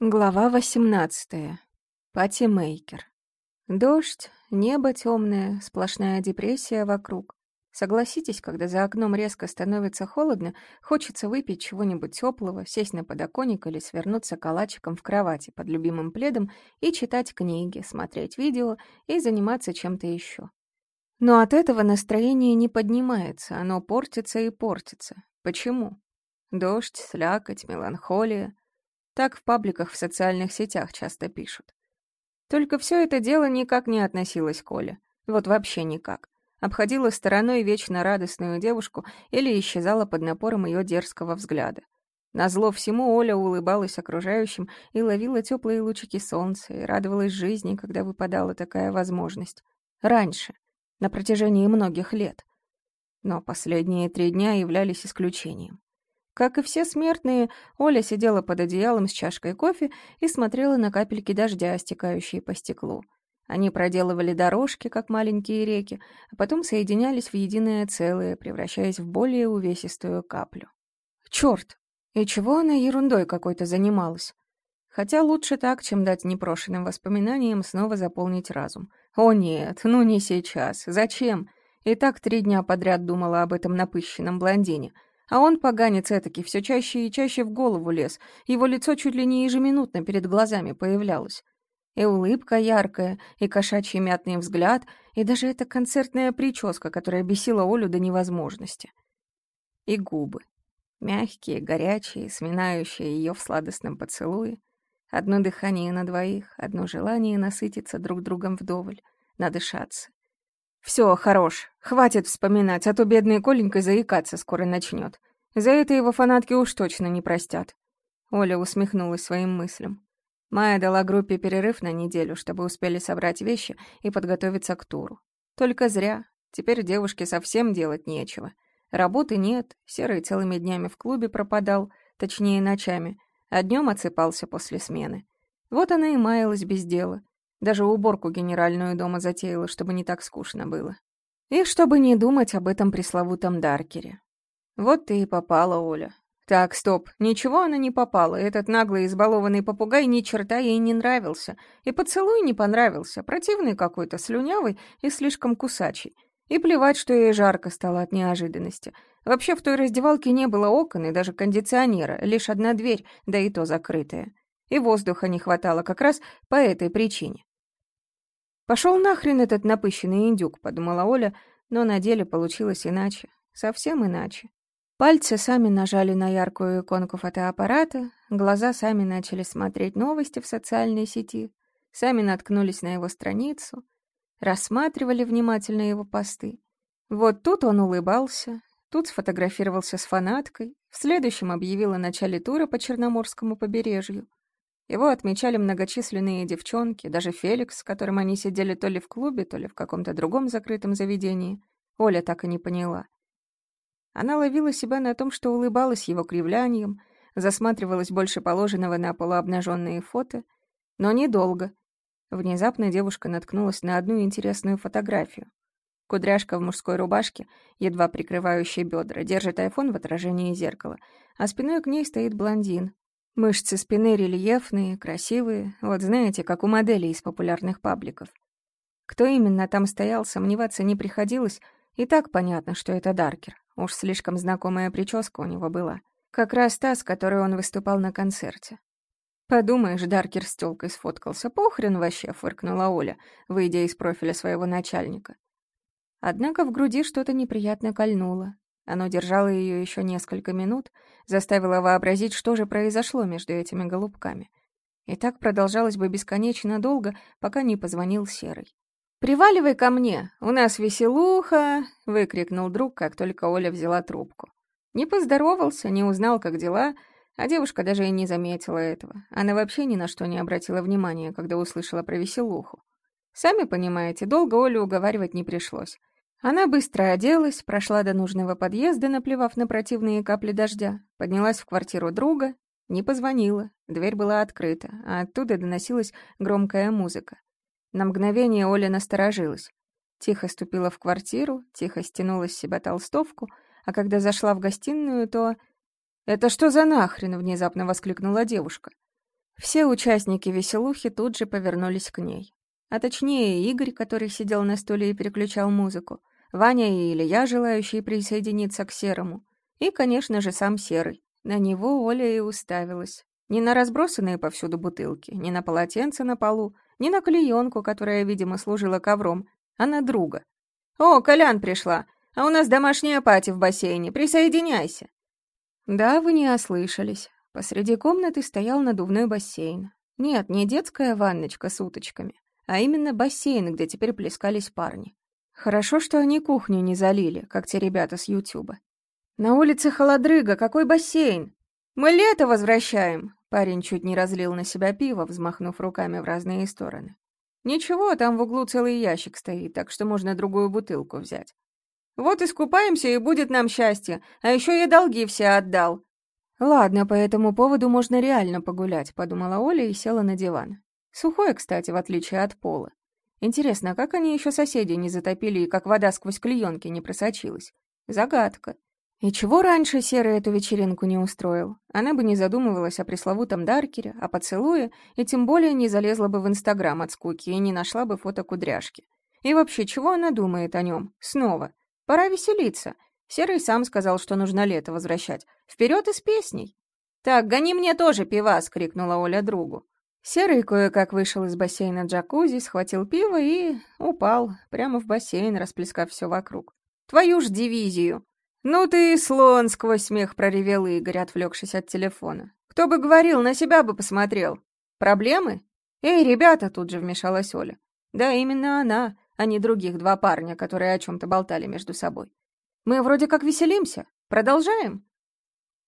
Глава 18. Патимейкер. Дождь, небо темное, сплошная депрессия вокруг. Согласитесь, когда за окном резко становится холодно, хочется выпить чего-нибудь теплого, сесть на подоконник или свернуться калачиком в кровати под любимым пледом и читать книги, смотреть видео и заниматься чем-то еще. Но от этого настроение не поднимается, оно портится и портится. Почему? Дождь, слякоть, меланхолия — так в пабликах в социальных сетях часто пишут. Только все это дело никак не относилось к Оле. Вот вообще никак. Обходила стороной вечно радостную девушку или исчезала под напором ее дерзкого взгляда. Назло всему Оля улыбалась окружающим и ловила теплые лучики солнца и радовалась жизни, когда выпадала такая возможность. Раньше, на протяжении многих лет. Но последние три дня являлись исключением. Как и все смертные, Оля сидела под одеялом с чашкой кофе и смотрела на капельки дождя, стекающие по стеклу. Они проделывали дорожки, как маленькие реки, а потом соединялись в единое целое, превращаясь в более увесистую каплю. Черт! И чего она ерундой какой-то занималась? Хотя лучше так, чем дать непрошенным воспоминаниям снова заполнить разум. О нет, ну не сейчас. Зачем? И так три дня подряд думала об этом напыщенном блондине — а он, поганец этаки, все чаще и чаще в голову лез, его лицо чуть ли не ежеминутно перед глазами появлялось. И улыбка яркая, и кошачий мятный взгляд, и даже эта концертная прическа, которая бесила Олю до невозможности. И губы. Мягкие, горячие, сминающие ее в сладостном поцелуе. Одно дыхание на двоих, одно желание насытиться друг другом вдоволь, надышаться. Все, хорош. Хватит вспоминать, а то бедный Коленька заикаться скоро начнет. За это его фанатки уж точно не простят. Оля усмехнулась своим мыслям. Майя дала группе перерыв на неделю, чтобы успели собрать вещи и подготовиться к туру. Только зря. Теперь девушке совсем делать нечего. Работы нет, Серый целыми днями в клубе пропадал, точнее ночами, а днем отсыпался после смены. Вот она и маялась без дела. Даже уборку генеральную дома затеяла, чтобы не так скучно было. И чтобы не думать об этом пресловутом Даркере. Вот ты и попала, Оля. Так, стоп, ничего она не попала. Этот наглый избалованный попугай ни черта ей не нравился. И поцелуй не понравился. Противный какой-то, слюнявый и слишком кусачий. И плевать, что ей жарко стало от неожиданности. Вообще в той раздевалке не было окон и даже кондиционера, лишь одна дверь, да и то закрытая. И воздуха не хватало как раз по этой причине. «Пошел нахрен этот напыщенный индюк», — подумала Оля, но на деле получилось иначе, совсем иначе. Пальцы сами нажали на яркую иконку фотоаппарата, глаза сами начали смотреть новости в социальной сети, сами наткнулись на его страницу, рассматривали внимательно его посты. Вот тут он улыбался, тут сфотографировался с фанаткой, в следующем объявил о начале тура по Черноморскому побережью. Его отмечали многочисленные девчонки, даже Феликс, с которым они сидели то ли в клубе, то ли в каком-то другом закрытом заведении. Оля так и не поняла. Она ловила себя на том, что улыбалась его кривлянием, засматривалась больше положенного на полуобнаженные фото, но недолго. Внезапно девушка наткнулась на одну интересную фотографию. Кудряшка в мужской рубашке, едва прикрывающей бедра, держит айфон в отражении зеркала, а спиной к ней стоит блондин, Мышцы спины рельефные, красивые, вот знаете, как у моделей из популярных пабликов. Кто именно там стоял, сомневаться не приходилось, и так понятно, что это Даркер. Уж слишком знакомая прическа у него была. Как раз та, с которой он выступал на концерте. «Подумаешь, Даркер с тёлкой сфоткался. Похрен вообще», — фыркнула Оля, выйдя из профиля своего начальника. Однако в груди что-то неприятно кольнуло. Оно держало ее еще несколько минут, заставило вообразить, что же произошло между этими голубками. И так продолжалось бы бесконечно долго, пока не позвонил Серый. «Приваливай ко мне, у нас веселуха!» — выкрикнул друг, как только Оля взяла трубку. Не поздоровался, не узнал, как дела, а девушка даже и не заметила этого. Она вообще ни на что не обратила внимания, когда услышала про веселуху. Сами понимаете, долго Олю уговаривать не пришлось. Она быстро оделась, прошла до нужного подъезда, наплевав на противные капли дождя, поднялась в квартиру друга, не позвонила, дверь была открыта, а оттуда доносилась громкая музыка. На мгновение Оля насторожилась. Тихо ступила в квартиру, тихо стянула с себя толстовку, а когда зашла в гостиную, то... «Это что за нахрен?» — внезапно воскликнула девушка. Все участники веселухи тут же повернулись к ней. А точнее, Игорь, который сидел на стуле и переключал музыку, Ваня и Илья, желающие присоединиться к Серому, и, конечно же, сам Серый. На него Оля и уставилась. Не на разбросанные повсюду бутылки, не на полотенце на полу, не на клеенку, которая, видимо, служила ковром, а на друга. «О, Колян пришла! А у нас домашняя пати в бассейне. Присоединяйся!» Да, вы не ослышались. Посреди комнаты стоял надувной бассейн. Нет, не детская ванночка с уточками, а именно бассейн, где теперь плескались парни. Хорошо, что они кухню не залили, как те ребята с Ютуба. На улице холодрыга, какой бассейн? Мы лето возвращаем. Парень чуть не разлил на себя пиво, взмахнув руками в разные стороны. Ничего, там в углу целый ящик стоит, так что можно другую бутылку взять. Вот искупаемся, и будет нам счастье. А еще я долги все отдал. Ладно, по этому поводу можно реально погулять, подумала Оля и села на диван. Сухое, кстати, в отличие от пола. Интересно, как они еще соседи не затопили и как вода сквозь клеенки не просочилась? Загадка. И чего раньше Серый эту вечеринку не устроил? Она бы не задумывалась о пресловутом Даркере, о поцелуе, и тем более не залезла бы в Инстаграм от скуки и не нашла бы фото кудряшки. И вообще, чего она думает о нем? Снова. Пора веселиться. Серый сам сказал, что нужно лето возвращать. Вперед из песней. «Так, гони мне тоже пивас!» — крикнула Оля другу. Серый кое-как вышел из бассейна джакузи, схватил пиво и упал прямо в бассейн, расплескав все вокруг. «Твою ж дивизию!» «Ну ты слон!» — сквозь смех проревел Игорь, отвлекшись от телефона. «Кто бы говорил, на себя бы посмотрел. Проблемы?» «Эй, ребята!» — тут же вмешалась Оля. «Да, именно она а не других два парня, которые о чем-то болтали между собой. «Мы вроде как веселимся. Продолжаем?»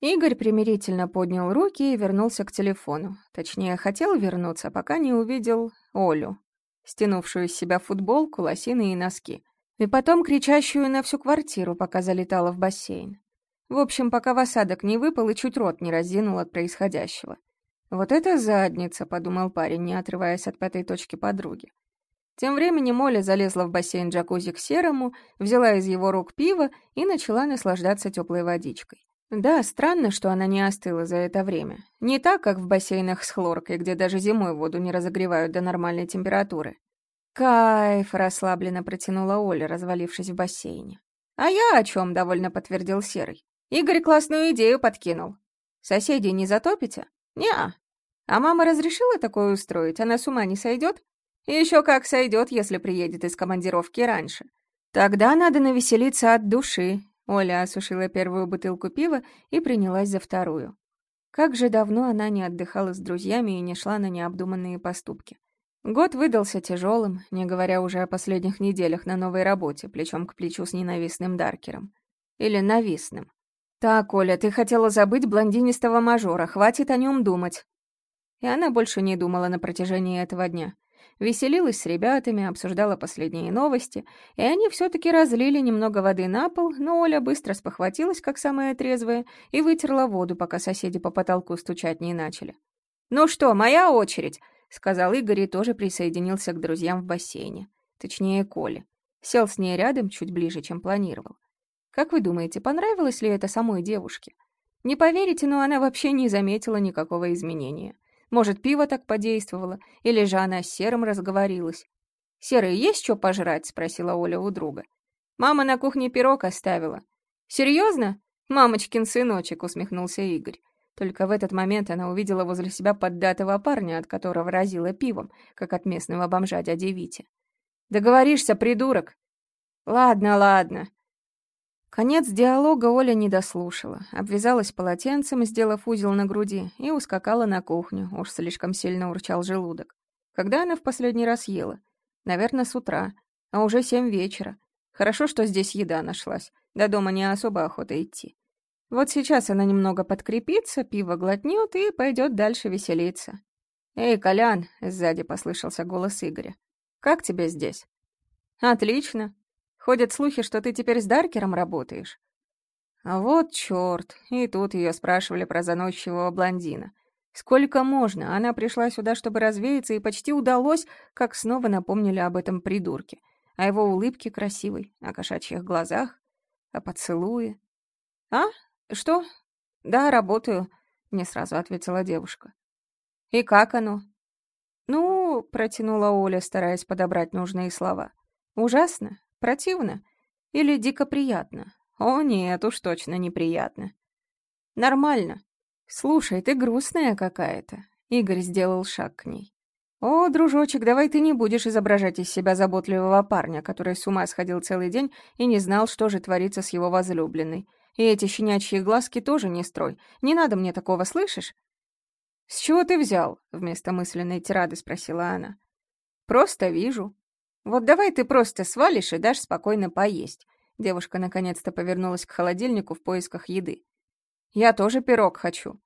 Игорь примирительно поднял руки и вернулся к телефону. Точнее, хотел вернуться, пока не увидел Олю, стянувшую из себя футболку, лосины и носки. И потом кричащую на всю квартиру, пока залетала в бассейн. В общем, пока в осадок не выпал и чуть рот не разинул от происходящего. «Вот это задница», — подумал парень, не отрываясь от пятой точки подруги. Тем временем Оля залезла в бассейн джакузи к Серому, взяла из его рук пиво и начала наслаждаться теплой водичкой. Да, странно, что она не остыла за это время. Не так, как в бассейнах с хлоркой, где даже зимой воду не разогревают до нормальной температуры. «Кайф!» — расслабленно протянула Оля, развалившись в бассейне. «А я о чем?» — довольно подтвердил Серый. «Игорь классную идею подкинул. Соседей не затопите?» «Не-а». «А мама разрешила такое устроить? Она с ума не сойдет?» Еще как сойдет, если приедет из командировки раньше. Тогда надо навеселиться от души. Оля осушила первую бутылку пива и принялась за вторую. Как же давно она не отдыхала с друзьями и не шла на необдуманные поступки. Год выдался тяжелым, не говоря уже о последних неделях на новой работе, плечом к плечу с ненавистным Даркером. Или навистным. «Так, Оля, ты хотела забыть блондинистого мажора, хватит о нем думать». И она больше не думала на протяжении этого дня веселилась с ребятами, обсуждала последние новости, и они все-таки разлили немного воды на пол, но Оля быстро спохватилась, как самая трезвая, и вытерла воду, пока соседи по потолку стучать не начали. «Ну что, моя очередь!» — сказал Игорь и тоже присоединился к друзьям в бассейне. Точнее, Коле. Сел с ней рядом чуть ближе, чем планировал. Как вы думаете, понравилось ли это самой девушке? Не поверите, но она вообще не заметила никакого изменения. Может, пиво так подействовало, или же она с Серым разговорилась. «Серый, есть что пожрать?» — спросила Оля у друга. «Мама на кухне пирог оставила». «Серьезно?» «Мамочкин сыночек», — усмехнулся Игорь. Только в этот момент она увидела возле себя поддатого парня, от которого разила пивом, как от местного бомжа дяди Вити. «Договоришься, придурок!» «Ладно, ладно», Конец диалога Оля не дослушала, обвязалась полотенцем, сделав узел на груди, и ускакала на кухню, уж слишком сильно урчал желудок. Когда она в последний раз ела? Наверное, с утра, а уже семь вечера. Хорошо, что здесь еда нашлась, до дома не особо охота идти. Вот сейчас она немного подкрепится, пиво глотнет и пойдет дальше веселиться. «Эй, Колян!» — сзади послышался голос Игоря. «Как тебе здесь?» «Отлично. Ходят слухи, что ты теперь с Даркером работаешь. А вот чёрт, и тут её спрашивали про заносчивого блондина. Сколько можно? Она пришла сюда, чтобы развеяться, и почти удалось, как снова напомнили об этом придурке. О его улыбке красивой, о кошачьих глазах, о поцелуе. «А? Что?» «Да, работаю», — не сразу ответила девушка. И как оно?» «Ну», — протянула Оля, стараясь подобрать нужные слова. «Ужасно? Противно? Или дико приятно? О, нет, уж точно неприятно». «Нормально. Слушай, ты грустная какая-то». Игорь сделал шаг к ней. «О, дружочек, давай ты не будешь изображать из себя заботливого парня, который с ума сходил целый день и не знал, что же творится с его возлюбленной. И эти щенячьи глазки тоже не строй. Не надо мне такого, слышишь?» «С чего ты взял?» — вместо мысленной тирады спросила она. «Просто вижу. Вот давай ты просто свалишь и дашь спокойно поесть». Девушка наконец-то повернулась к холодильнику в поисках еды. «Я тоже пирог хочу».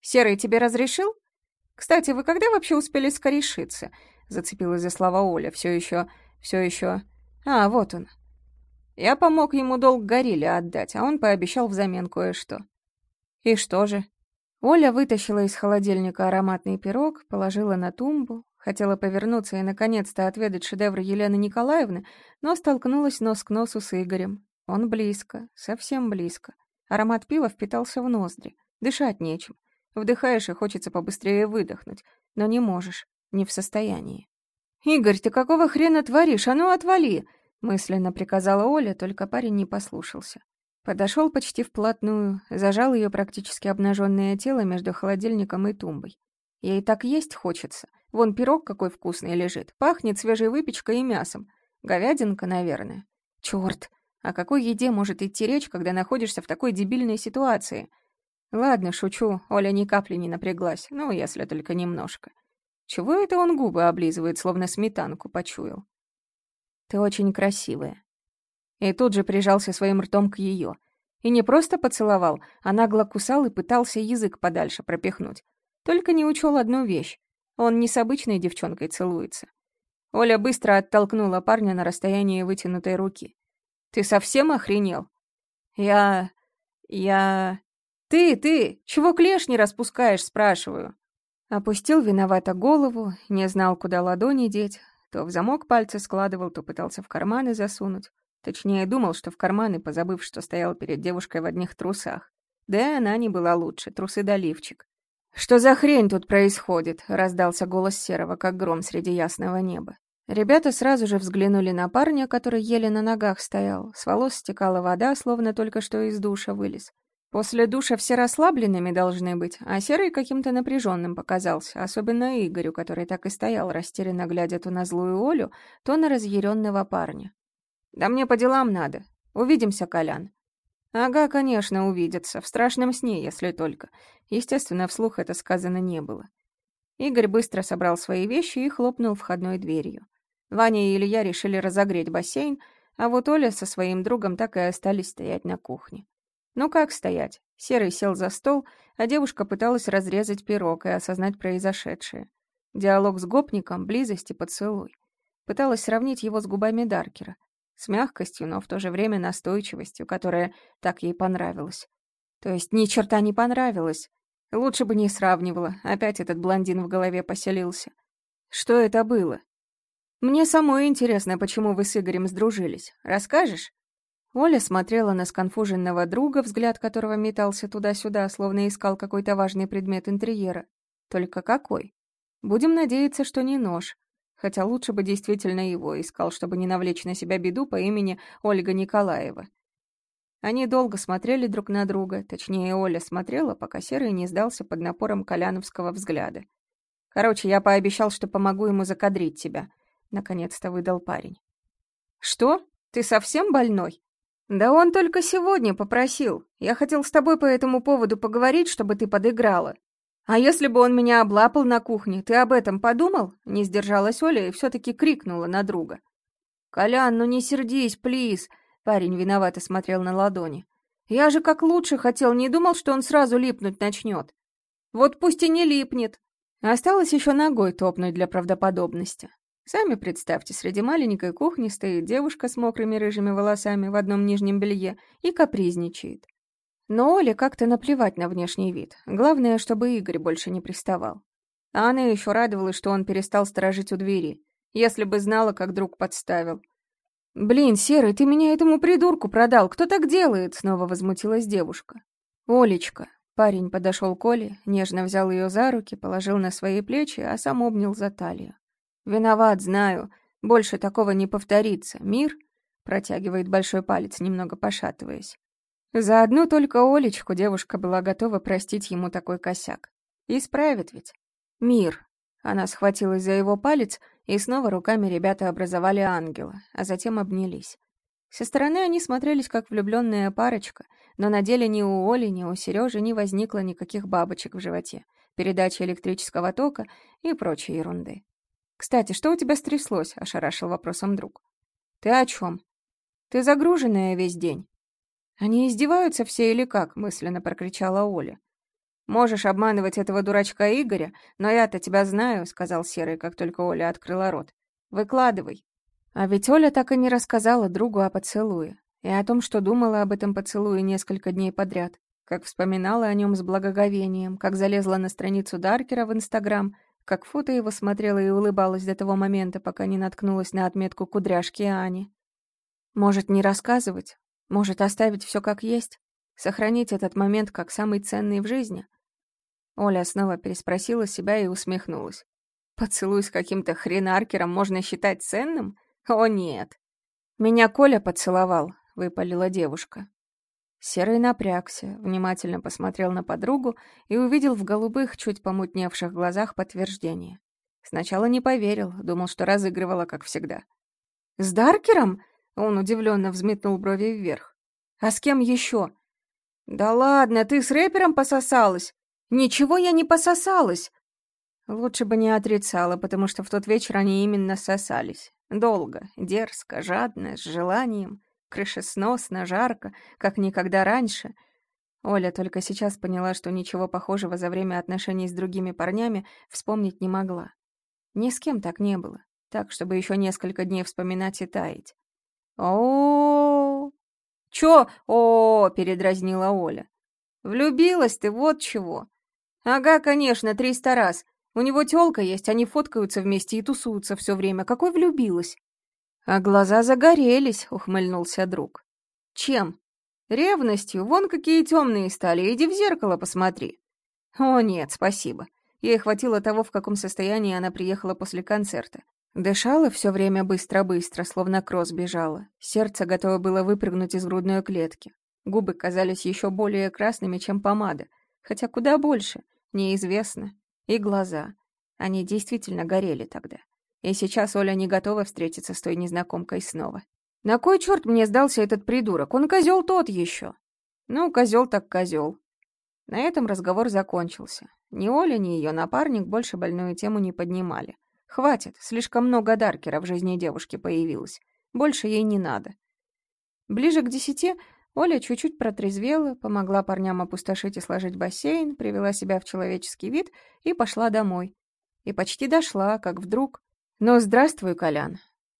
«Серый тебе разрешил?» «Кстати, вы когда вообще успели скорешиться?» — зацепилась за слова Оля. «Все еще... все еще... А, вот он». Я помог ему долг горилле отдать, а он пообещал взамен кое-что. «И что же?» Оля вытащила из холодильника ароматный пирог, положила на тумбу, хотела повернуться и наконец-то отведать шедевр Елены Николаевны, но столкнулась нос к носу с Игорем. Он близко, совсем близко. Аромат пива впитался в ноздри. Дышать нечем. Вдыхаешь и хочется побыстрее выдохнуть, но не можешь, не в состоянии. «Игорь, ты какого хрена творишь? А ну отвали!» мысленно приказала Оля, только парень не послушался. Подошел почти вплотную, зажал ее практически обнаженное тело между холодильником и тумбой. Ей так есть хочется. Вон пирог какой вкусный лежит, пахнет свежей выпечкой и мясом. Говядинка, наверное. Черт, о какой еде может идти речь, когда находишься в такой дебильной ситуации? Ладно, шучу, Оля ни капли не напряглась, ну, если только немножко. Чего это он губы облизывает, словно сметанку почуял? Ты очень красивая. И тут же прижался своим ртом к ее. И не просто поцеловал, а нагло кусал и пытался язык подальше пропихнуть. Только не учел одну вещь. Он не с обычной девчонкой целуется. Оля быстро оттолкнула парня на расстоянии вытянутой руки. «Ты совсем охренел?» «Я... я...» «Ты, ты! Чего клешни распускаешь?» — спрашиваю. Опустил виновато голову, не знал, куда ладони деть. То в замок пальцы складывал, то пытался в карманы засунуть. Точнее, думал, что в карманы, позабыв, что стоял перед девушкой в одних трусах. Да и она не была лучше, трусы да лифчик. «Что за хрень тут происходит?» — раздался голос Серого, как гром среди ясного неба. Ребята сразу же взглянули на парня, который еле на ногах стоял. С волос стекала вода, словно только что из душа вылез. После душа все расслабленными должны быть, а Серый каким-то напряженным показался, особенно Игорю, который так и стоял, растерянно глядя то на злую Олю, то на разъяренного парня. «Да мне по делам надо. Увидимся, Колян». «Ага, конечно, увидятся. В страшном сне, если только». Естественно, вслух это сказано не было. Игорь быстро собрал свои вещи и хлопнул входной дверью. Ваня и Илья решили разогреть бассейн, а вот Оля со своим другом так и остались стоять на кухне. Ну как стоять? Серый сел за стол, а девушка пыталась разрезать пирог и осознать произошедшее. Диалог с гопником, близость и поцелуй. Пыталась сравнить его с губами Даркера. С мягкостью, но в то же время настойчивостью, которая так ей понравилась. То есть ни черта не понравилось. Лучше бы не сравнивала. Опять этот блондин в голове поселился. Что это было? Мне самой интересно, почему вы с Игорем сдружились. Расскажешь? Оля смотрела на сконфуженного друга, взгляд которого метался туда-сюда, словно искал какой-то важный предмет интерьера. Только какой? Будем надеяться, что не нож. Хотя лучше бы действительно его искал, чтобы не навлечь на себя беду по имени Ольга Николаева. Они долго смотрели друг на друга, точнее, Оля смотрела, пока Серый не сдался под напором коляновского взгляда. «Короче, я пообещал, что помогу ему закадрить тебя», — наконец-то выдал парень. «Что? Ты совсем больной?» «Да он только сегодня попросил. Я хотел с тобой по этому поводу поговорить, чтобы ты подыграла. А если бы он меня облапал на кухне, ты об этом подумал?» Не сдержалась Оля и все-таки крикнула на друга. «Колян, ну не сердись, плиз!» Парень виновато смотрел на ладони. «Я же как лучше хотел, не думал, что он сразу липнуть начнет. Вот пусть и не липнет. Осталось еще ногой топнуть для правдоподобности. Сами представьте, среди маленькой кухни стоит девушка с мокрыми рыжими волосами в одном нижнем белье и капризничает. Но Оле как-то наплевать на внешний вид. Главное, чтобы Игорь больше не приставал. А она еще радовалась, что он перестал сторожить у двери. Если бы знала, как друг подставил. «Блин, Серый, ты меня этому придурку продал. Кто так делает?» Снова возмутилась девушка. «Олечка, Парень подошел к Оле, нежно взял ее за руки, положил на свои плечи, а сам обнял за талию. «Виноват, знаю. Больше такого не повторится. Мир?» Протягивает большой палец, немного пошатываясь. За одну только Олечку девушка была готова простить ему такой косяк. Исправит ведь. Мир. Она схватилась за его палец, и снова руками ребята образовали ангела, а затем обнялись. Со стороны они смотрелись как влюбленная парочка, но на деле ни у Оли, ни у Сережи не возникло никаких бабочек в животе, передачи электрического тока и прочей ерунды. «Кстати, что у тебя стряслось?» — ошарашил вопросом друг. «Ты о чем? Ты загруженная весь день». «Они издеваются все или как?» — мысленно прокричала Оля. «Можешь обманывать этого дурачка Игоря, но я-то тебя знаю», — сказал Серый, как только Оля открыла рот. «Выкладывай». А ведь Оля так и не рассказала другу о поцелуе и о том, что думала об этом поцелуе несколько дней подряд, как вспоминала о нем с благоговением, как залезла на страницу Даркера в Инстаграм, как фото его смотрела и улыбалась до того момента, пока не наткнулась на отметку кудряшки Ани. Может, не рассказывать? Может, оставить все как есть? Сохранить этот момент как самый ценный в жизни? Оля снова переспросила себя и усмехнулась. Поцелуй с каким-то хренаркером можно считать ценным? «О, нет!» «Меня Коля поцеловал», — выпалила девушка. Серый напрягся, внимательно посмотрел на подругу и увидел в голубых, чуть помутневших глазах подтверждение. Сначала не поверил, думал, что разыгрывала, как всегда. «С Даркером?» — он удивленно взметнул брови вверх. «А с кем еще?» «Да ладно, ты с рэпером пососалась!» «Ничего я не пососалась!» Лучше бы не отрицала, потому что в тот вечер они именно сосались. Долго, дерзко, жадно, с желанием, крышесносно, жарко, как никогда раньше. Оля только сейчас поняла, что ничего похожего за время отношений с другими парнями вспомнить не могла. Ни с кем так не было, так, чтобы еще несколько дней вспоминать и таять. О «Чё? о передразнила Оля. «Влюбилась ты, вот чего!» «Ага, конечно, триста раз. У него тёлка есть, они фоткаются вместе и тусуются все время. Какой влюбилась?» «А глаза загорелись», — ухмыльнулся друг. «Чем?» «Ревностью. Вон какие темные стали. Иди в зеркало посмотри». «О, нет, спасибо. Ей хватило того, в каком состоянии она приехала после концерта. Дышала все время быстро-быстро, словно кросс бежала. Сердце готово было выпрыгнуть из грудной клетки. Губы казались еще более красными, чем помада. Хотя куда больше, неизвестно. И глаза. Они действительно горели тогда. И сейчас Оля не готова встретиться с той незнакомкой снова. На кой черт мне сдался этот придурок? Он козел тот еще. Ну, козел так козел. На этом разговор закончился. Ни Оля, ни ее напарник больше больную тему не поднимали. Хватит, слишком много даркера в жизни девушки появилось. Больше ей не надо. Ближе к десяти Оля чуть-чуть протрезвела, помогла парням опустошить и сложить бассейн, привела себя в человеческий вид и пошла домой. И почти дошла, как вдруг... «Ну, здравствуй, Колян!»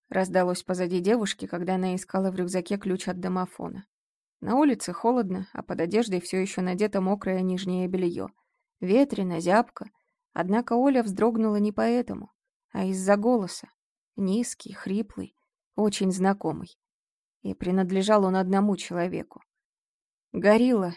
раздалось позади девушки, когда она искала в рюкзаке ключ от домофона. На улице холодно, а под одеждой все еще надето мокрое нижнее белье. Ветрено, зябко. Однако Оля вздрогнула не поэтому, а из-за голоса. Низкий, хриплый, очень знакомый и принадлежал он одному человеку. «Горилла»,